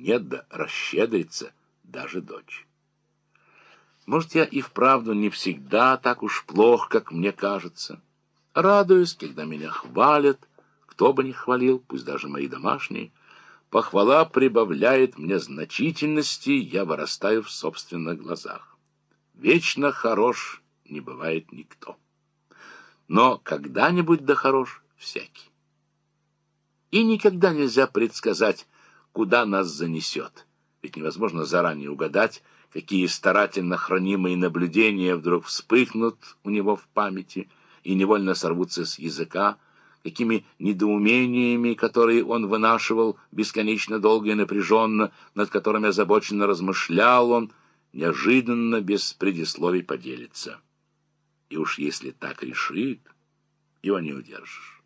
нет-нет, да расщедрится даже дочь. Может, я и вправду не всегда так уж плох, как мне кажется. Радуюсь, когда меня хвалят, кто бы ни хвалил, пусть даже мои домашние. Похвала прибавляет мне значительности, я вырастаю в собственных глазах. Вечно хорош не бывает никто. Но когда-нибудь да хорош всякий. И никогда нельзя предсказать, куда нас занесет. Ведь невозможно заранее угадать, какие старательно хранимые наблюдения вдруг вспыхнут у него в памяти и невольно сорвутся с языка, какими недоумениями, которые он вынашивал бесконечно долго и напряженно, над которыми озабоченно размышлял он, неожиданно, без предисловий поделится. И уж если так решит, его не удержишь.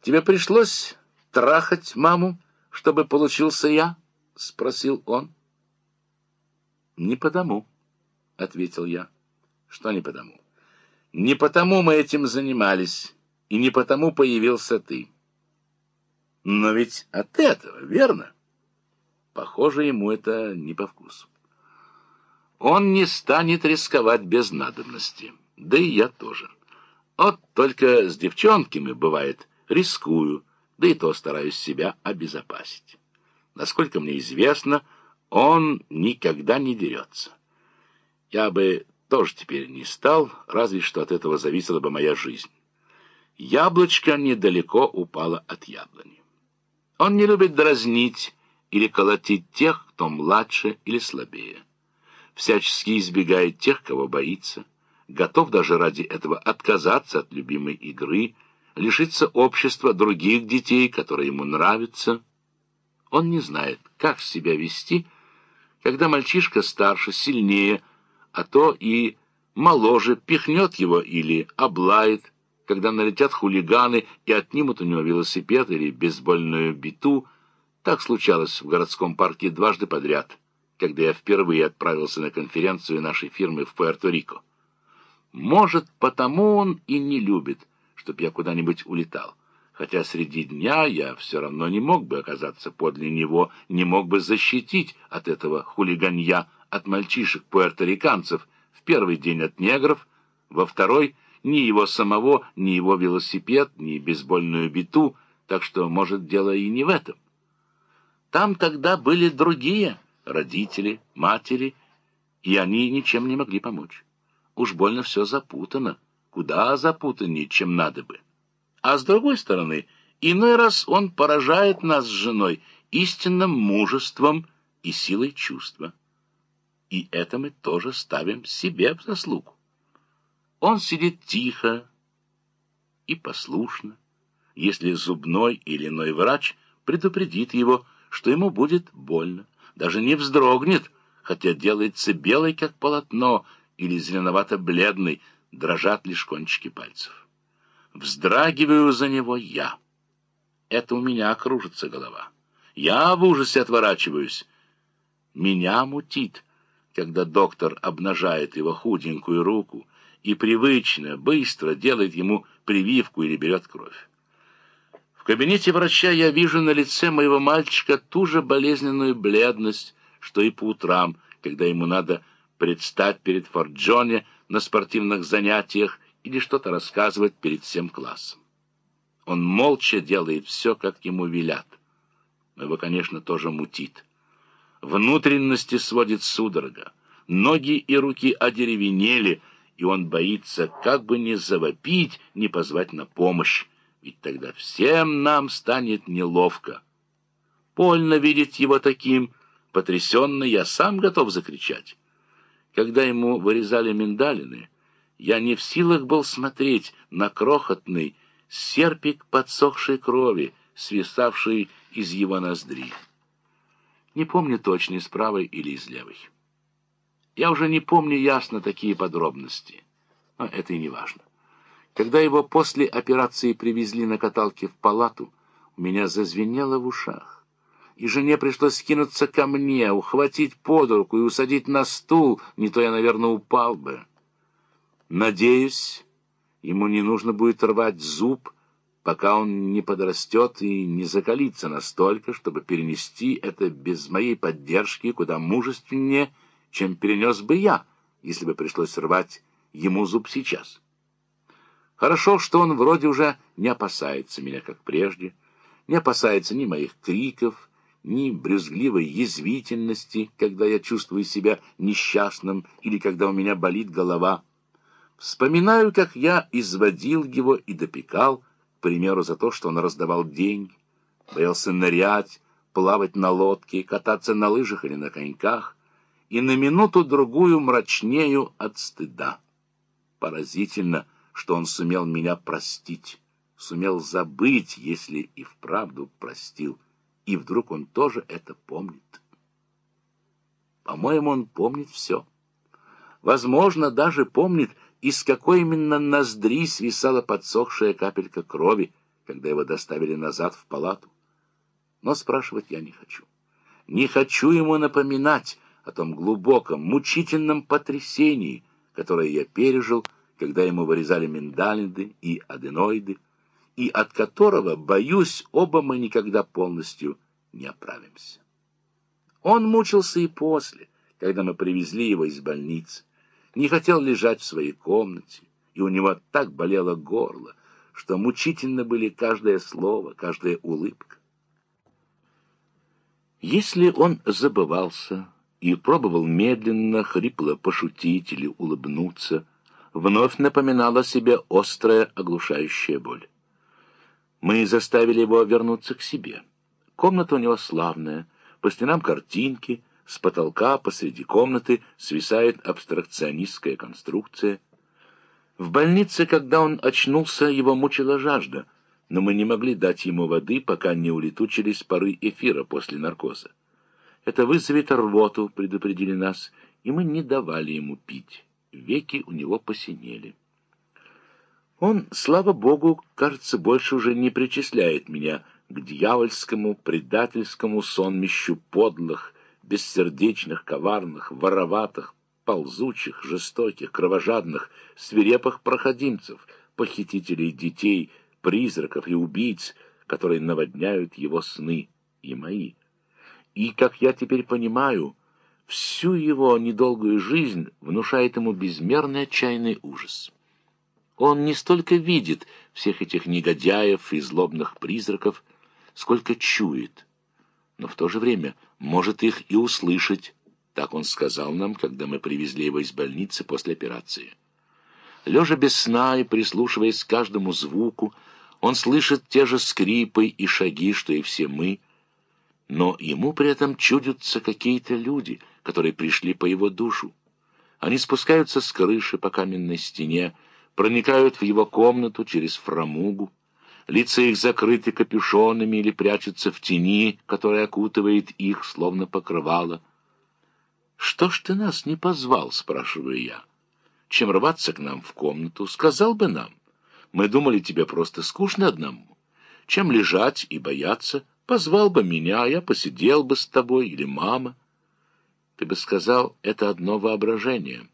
«Тебе пришлось трахать маму, чтобы получился я?» — спросил он. «Не потому», — ответил я. «Что не потому?» «Не потому мы этим занимались, и не потому появился ты». «Но ведь от этого, верно?» Похоже, ему это не по вкусу. Он не станет рисковать без надобности, да и я тоже. Вот только с девчонками, бывает, рискую, да и то стараюсь себя обезопасить. Насколько мне известно, он никогда не дерется. Я бы тоже теперь не стал, разве что от этого зависела бы моя жизнь. Яблочко недалеко упало от яблони. Он не любит дразнить или колотить тех, кто младше или слабее. Всячески избегает тех, кого боится, готов даже ради этого отказаться от любимой игры, лишиться общества других детей, которые ему нравятся. Он не знает, как себя вести, когда мальчишка старше, сильнее, а то и моложе пихнет его или облает, когда налетят хулиганы и отнимут у него велосипед или бейсбольную биту. Так случалось в городском парке дважды подряд, когда я впервые отправился на конференцию нашей фирмы в Пуэрто-Рико. Может, потому он и не любит, чтоб я куда-нибудь улетал хотя среди дня я все равно не мог бы оказаться подле него, не мог бы защитить от этого хулиганья от мальчишек-пуэрториканцев в первый день от негров, во второй — ни его самого, ни его велосипед, ни бейсбольную биту, так что, может, дело и не в этом. Там тогда были другие родители, матери, и они ничем не могли помочь. Уж больно все запутано, куда запутаннее, чем надо бы. А с другой стороны, иной раз он поражает нас с женой истинным мужеством и силой чувства. И это мы тоже ставим себе в заслугу. Он сидит тихо и послушно, если зубной или иной врач предупредит его, что ему будет больно, даже не вздрогнет, хотя делается белой, как полотно, или зеленовато-бледной, дрожат лишь кончики пальцев. Вздрагиваю за него я. Это у меня кружится голова. Я в ужасе отворачиваюсь. Меня мутит, когда доктор обнажает его худенькую руку и привычно, быстро делает ему прививку или берет кровь. В кабинете врача я вижу на лице моего мальчика ту же болезненную бледность, что и по утрам, когда ему надо предстать перед Форджоне на спортивных занятиях или что-то рассказывать перед всем классом. Он молча делает все, как ему велят. Его, конечно, тоже мутит. Внутренности сводит судорога. Ноги и руки одеревенели, и он боится, как бы не завопить, не позвать на помощь, ведь тогда всем нам станет неловко. Больно видеть его таким, потрясенно я сам готов закричать. Когда ему вырезали миндалины, я не в силах был смотреть на крохотный серпик подсохшей крови, свисавший из его ноздри. Не помню точно, из правой или из левой. Я уже не помню ясно такие подробности, но это и не важно. Когда его после операции привезли на каталке в палату, у меня зазвенело в ушах. И жене пришлось скинуться ко мне, ухватить под руку и усадить на стул, не то я, наверное, упал бы. Надеюсь, ему не нужно будет рвать зуб, пока он не подрастет и не закалится настолько, чтобы перенести это без моей поддержки куда мужественнее, чем перенес бы я, если бы пришлось рвать ему зуб сейчас. Хорошо, что он вроде уже не опасается меня, как прежде, не опасается ни моих криков, ни брюзгливой язвительности, когда я чувствую себя несчастным или когда у меня болит голова. Вспоминаю, как я изводил его и допекал, к примеру, за то, что он раздавал деньги, боялся нырять, плавать на лодке, кататься на лыжах или на коньках, и на минуту-другую мрачнею от стыда. Поразительно, что он сумел меня простить, сумел забыть, если и вправду простил, и вдруг он тоже это помнит. По-моему, он помнит все. Возможно, даже помнит, из какой именно ноздри свисала подсохшая капелька крови, когда его доставили назад в палату. Но спрашивать я не хочу. Не хочу ему напоминать о том глубоком, мучительном потрясении, которое я пережил, когда ему вырезали миндалиды и аденоиды, и от которого, боюсь, оба мы никогда полностью не оправимся. Он мучился и после, когда мы привезли его из больницы не хотел лежать в своей комнате, и у него так болело горло, что мучительно были каждое слово, каждая улыбка. Если он забывался и пробовал медленно, хрипло пошутить или улыбнуться, вновь напоминала себе острая, оглушающая боль. Мы заставили его вернуться к себе. Комната у него славная, по стенам картинки — с потолка посреди комнаты свисает абстракционистская конструкция. В больнице, когда он очнулся, его мучила жажда, но мы не могли дать ему воды, пока не улетучились пары эфира после наркоза. Это вызовет рвоту, предупредили нас, и мы не давали ему пить. Веки у него посинели. Он, слава богу, кажется, больше уже не причисляет меня к дьявольскому предательскому сонмищу подлых, бессердечных, коварных, вороватых, ползучих, жестоких, кровожадных, свирепых проходимцев, похитителей детей, призраков и убийц, которые наводняют его сны и мои. И, как я теперь понимаю, всю его недолгую жизнь внушает ему безмерный отчаянный ужас. Он не столько видит всех этих негодяев и злобных призраков, сколько чует, но в то же время — может их и услышать, так он сказал нам, когда мы привезли его из больницы после операции. Лежа без сна и прислушиваясь к каждому звуку, он слышит те же скрипы и шаги, что и все мы, но ему при этом чудятся какие-то люди, которые пришли по его душу. Они спускаются с крыши по каменной стене, проникают в его комнату через фрамугу, Лица их закрыты капюшонами или прячутся в тени, которая окутывает их, словно покрывало. «Что ж ты нас не позвал?» — спрашиваю я. «Чем рваться к нам в комнату? Сказал бы нам. Мы думали, тебе просто скучно одному. Чем лежать и бояться? Позвал бы меня, я посидел бы с тобой, или мама. Ты бы сказал, это одно воображение».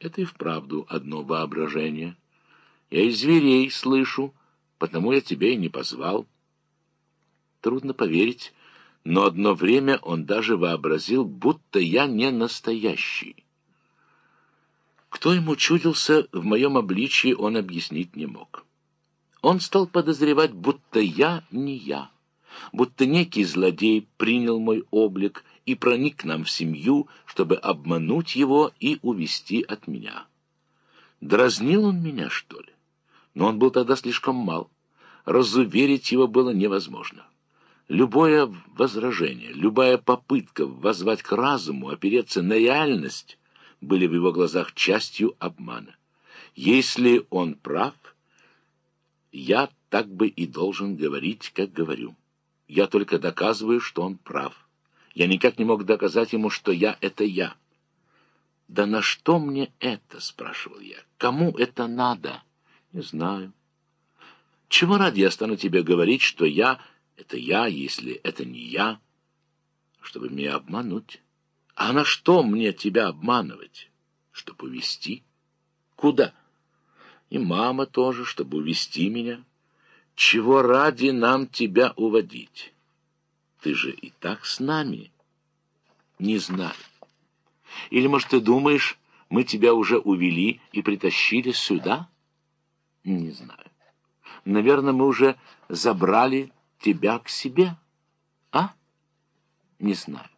Это и вправду одно воображение. Я и зверей слышу, потому я тебя и не позвал. Трудно поверить, но одно время он даже вообразил, будто я не настоящий. Кто ему чудился в моем обличии, он объяснить не мог. Он стал подозревать, будто я не я, будто некий злодей принял мой облик и проник к нам в семью, чтобы обмануть его и увести от меня. Дразнил он меня, что ли? но он был тогда слишком мал. Разуверить его было невозможно. Любое возражение, любая попытка воззвать к разуму, опереться на реальность, были в его глазах частью обмана. Если он прав, я так бы и должен говорить, как говорю. Я только доказываю, что он прав. Я никак не мог доказать ему, что я — это я. «Да на что мне это?» — спрашивал я. «Кому это надо?» Не знаю. Чего ради я стану тебе говорить, что я — это я, если это не я, чтобы меня обмануть? А на что мне тебя обманывать? Чтобы увести? Куда? И мама тоже, чтобы увести меня. Чего ради нам тебя уводить? Ты же и так с нами. Не знаю. Или, может, ты думаешь, мы тебя уже увели и притащили сюда? Не знаю. Наверное, мы уже забрали тебя к себе, а? Не знаю.